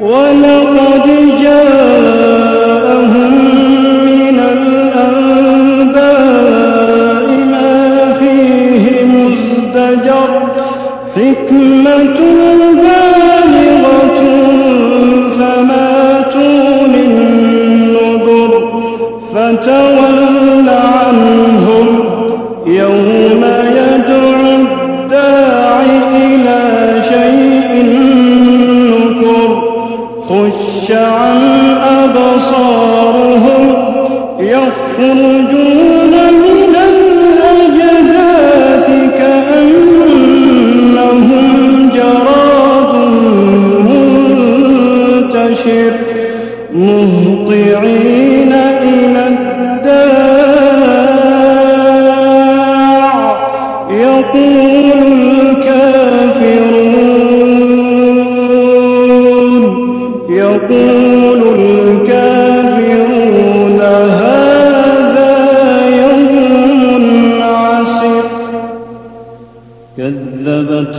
ولقد جاءهم من الأنباء ما فيه مزدجر حكمة بالغة فما تغني النذر. فتول مهطعين إلى الداع يقول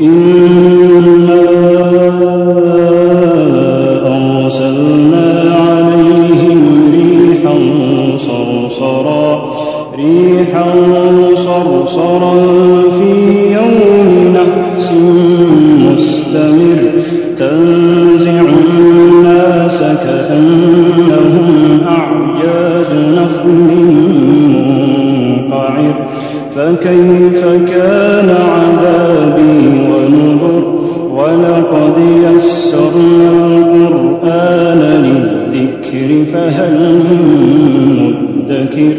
إنا أرسلنا عليهم ريحا صرصرا ريحا صرصرا في يوم نحس مستمر تنزع فهل من مدكر؟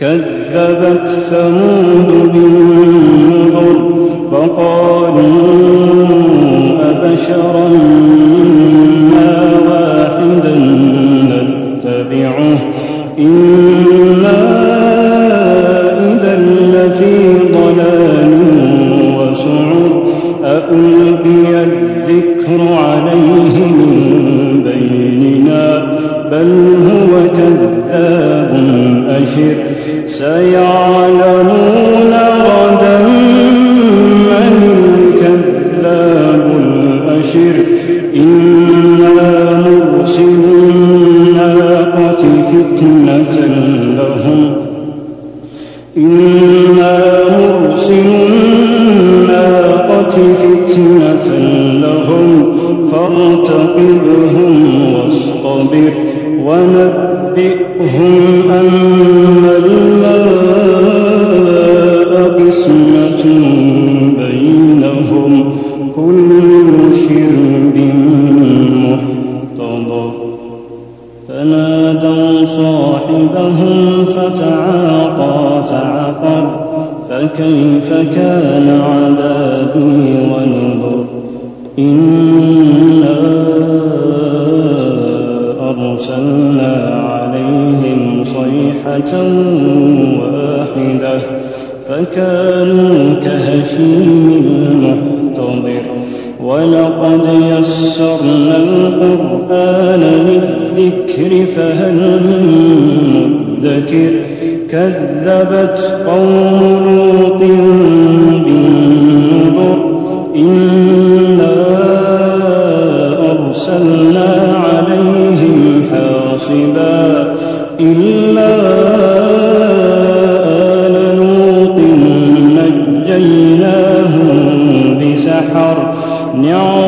كذبت ثمود بالنذر فقالوا أبشرا منا واحدا نتبعه؟ إنا أشر سيعلمون غدا من الكذاب الأشر. بينهم كل شرب محتضر. فنادوا صاحبهم فتعاطى فعقر. فكيف كان عذابي ونذر؟ للذكر فهل من مدكر كذبت قوم لوط بالنذر إنا أرسلنا عليهم حاصبا إلا آل لوط نجيناهم بسحر نعمة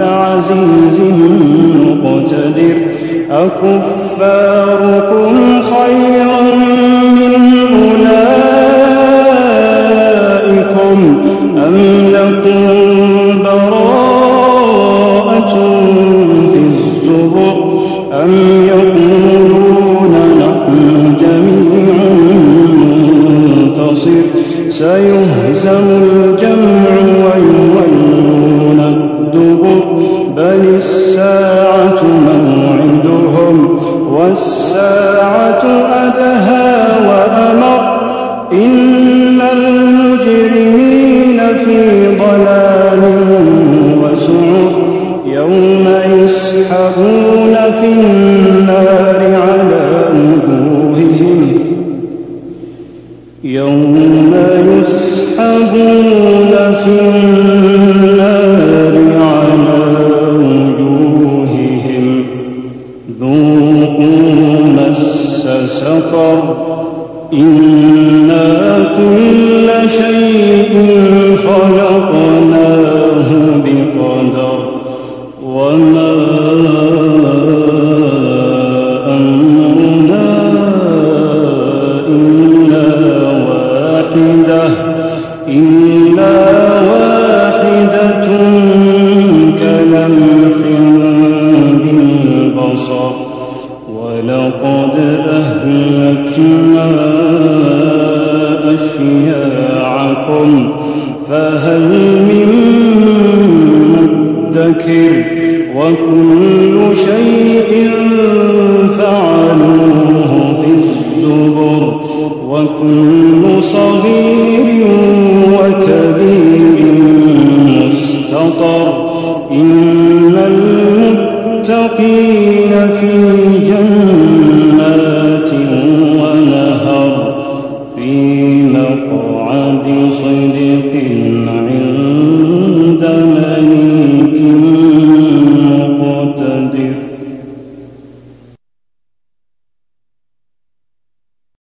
عزيز مقتدر أكفاركم خير من أولئكم أم والساعة أدهى وأمر إن المجرمين في ضلال وسعر يوم يسحبون في النار على وجوههم يوم يسحبون في النار على سقر إنا كل شيء خلقناه بقدر وما أهلكنا أشياعكم فهل من مدكر؟ وكل شيء فعلوه في الزبر وكل صغير وكبير مستطر. إن المتقين في جنة